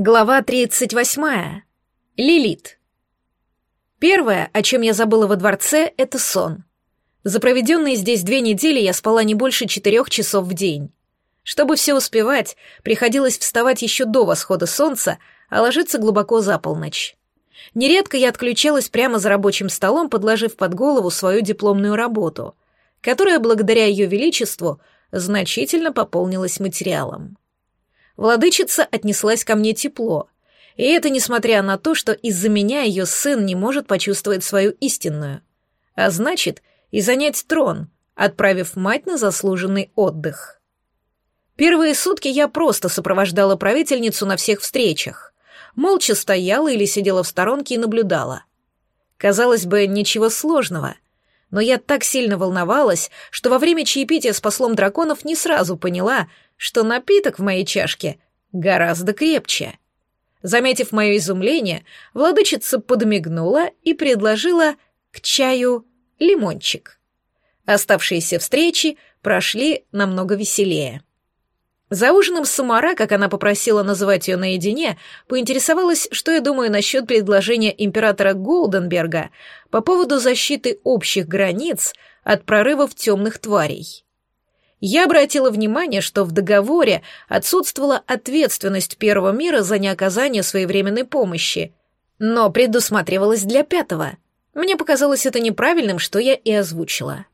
Глава 38. Лилит. Первое, о чем я забыла во дворце, это сон. За проведенные здесь две недели я спала не больше четырех часов в день. Чтобы все успевать, приходилось вставать еще до восхода солнца, а ложиться глубоко за полночь. Нередко я отключалась прямо за рабочим столом, подложив под голову свою дипломную работу, которая, благодаря ее величеству, значительно пополнилась материалом. Владычица отнеслась ко мне тепло, и это несмотря на то, что из-за меня ее сын не может почувствовать свою истинную, а значит, и занять трон, отправив мать на заслуженный отдых. Первые сутки я просто сопровождала правительницу на всех встречах, молча стояла или сидела в сторонке и наблюдала. Казалось бы, ничего сложного — но я так сильно волновалась, что во время чаепития с послом драконов не сразу поняла, что напиток в моей чашке гораздо крепче. Заметив мое изумление, владычица подмигнула и предложила к чаю лимончик. Оставшиеся встречи прошли намного веселее. За ужином Самара, как она попросила называть ее наедине, поинтересовалась, что я думаю насчет предложения императора Голденберга по поводу защиты общих границ от прорывов темных тварей. Я обратила внимание, что в договоре отсутствовала ответственность Первого мира за неоказание своевременной помощи, но предусматривалась для Пятого. Мне показалось это неправильным, что я и озвучила.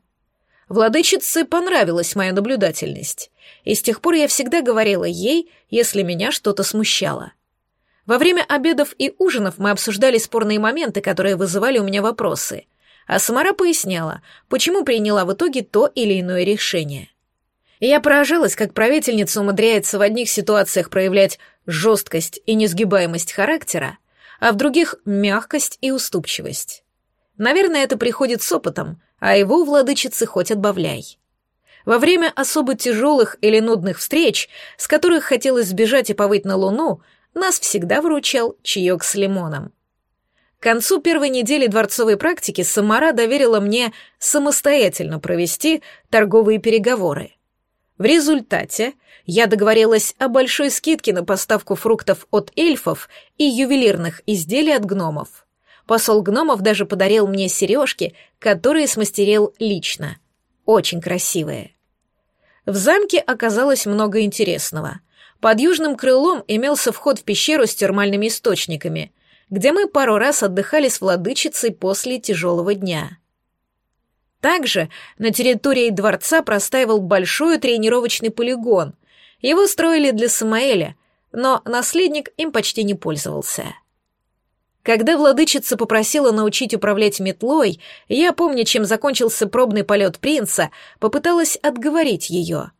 Владычице понравилась моя наблюдательность, и с тех пор я всегда говорила ей, если меня что-то смущало. Во время обедов и ужинов мы обсуждали спорные моменты, которые вызывали у меня вопросы, а Самара поясняла, почему приняла в итоге то или иное решение. Я поражалась, как правительница умудряется в одних ситуациях проявлять жесткость и несгибаемость характера, а в других — мягкость и уступчивость. Наверное, это приходит с опытом, а его владычицы хоть отбавляй. Во время особо тяжелых или нудных встреч, с которых хотелось сбежать и повыть на луну, нас всегда выручал чаек с лимоном. К концу первой недели дворцовой практики Самара доверила мне самостоятельно провести торговые переговоры. В результате я договорилась о большой скидке на поставку фруктов от эльфов и ювелирных изделий от гномов. Посол гномов даже подарил мне сережки, которые смастерил лично. Очень красивые. В замке оказалось много интересного. Под южным крылом имелся вход в пещеру с термальными источниками, где мы пару раз отдыхали с владычицей после тяжелого дня. Также на территории дворца простаивал большой тренировочный полигон. Его строили для Самаэля, но наследник им почти не пользовался. Когда владычица попросила научить управлять метлой, я, помня, чем закончился пробный полет принца, попыталась отговорить ее.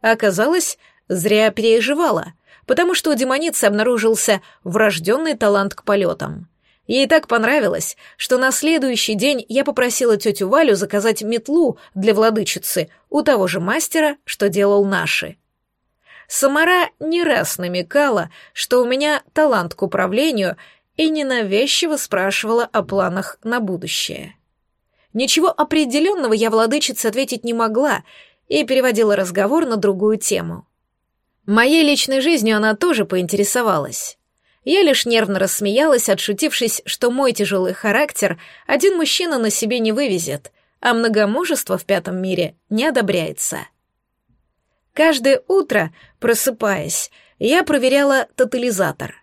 Оказалось, зря переживала, потому что у демоницы обнаружился врожденный талант к полетам. Ей так понравилось, что на следующий день я попросила тетю Валю заказать метлу для владычицы у того же мастера, что делал наши. Самара не раз намекала, что у меня талант к управлению и ненавязчиво спрашивала о планах на будущее. Ничего определенного я владычице ответить не могла и переводила разговор на другую тему. Моей личной жизнью она тоже поинтересовалась. Я лишь нервно рассмеялась, отшутившись, что мой тяжелый характер один мужчина на себе не вывезет, а многомужество в пятом мире не одобряется. Каждое утро, просыпаясь, я проверяла тотализатор.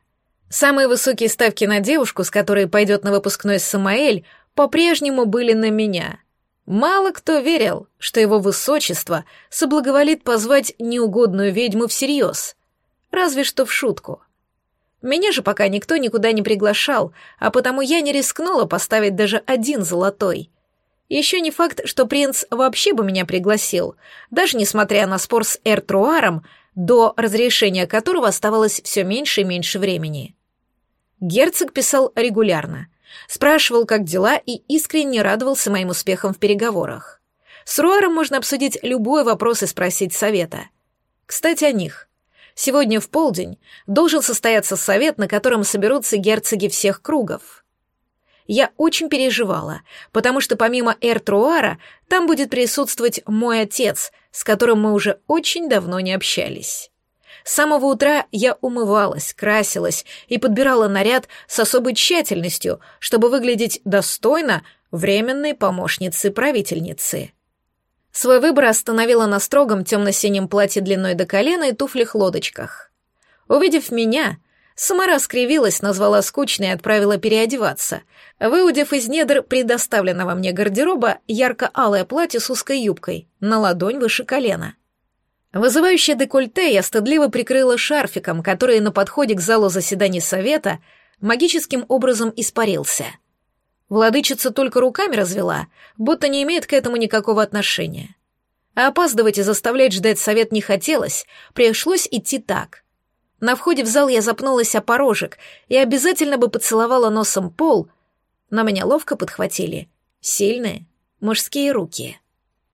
Самые высокие ставки на девушку, с которой пойдет на выпускной Самаэль, по-прежнему были на меня. Мало кто верил, что его высочество соблаговолит позвать неугодную ведьму всерьез, разве что в шутку. Меня же пока никто никуда не приглашал, а потому я не рискнула поставить даже один золотой. Еще не факт, что принц вообще бы меня пригласил, даже несмотря на спор с Эртруаром, до разрешения которого оставалось все меньше и меньше времени. Герцог писал регулярно, спрашивал, как дела, и искренне радовался моим успехам в переговорах. С Руаром можно обсудить любой вопрос и спросить совета. Кстати, о них. Сегодня в полдень должен состояться совет, на котором соберутся герцоги всех кругов. Я очень переживала, потому что помимо Эртруара там будет присутствовать мой отец, с которым мы уже очень давно не общались. С самого утра я умывалась, красилась и подбирала наряд с особой тщательностью, чтобы выглядеть достойно временной помощницы правительницы. Свой выбор остановила на строгом темно-синем платье длиной до колена и туфлях-лодочках. Увидев меня, Самара скривилась, назвала скучной и отправила переодеваться, выудив из недр предоставленного мне гардероба ярко-алое платье с узкой юбкой, на ладонь выше колена. Вызывающее декольте я стыдливо прикрыла шарфиком, который на подходе к залу заседаний совета магическим образом испарился. Владычица только руками развела, будто не имеет к этому никакого отношения. А опаздывать и заставлять ждать совет не хотелось, пришлось идти так. На входе в зал я запнулась о порожек и обязательно бы поцеловала носом пол, но меня ловко подхватили сильные мужские руки.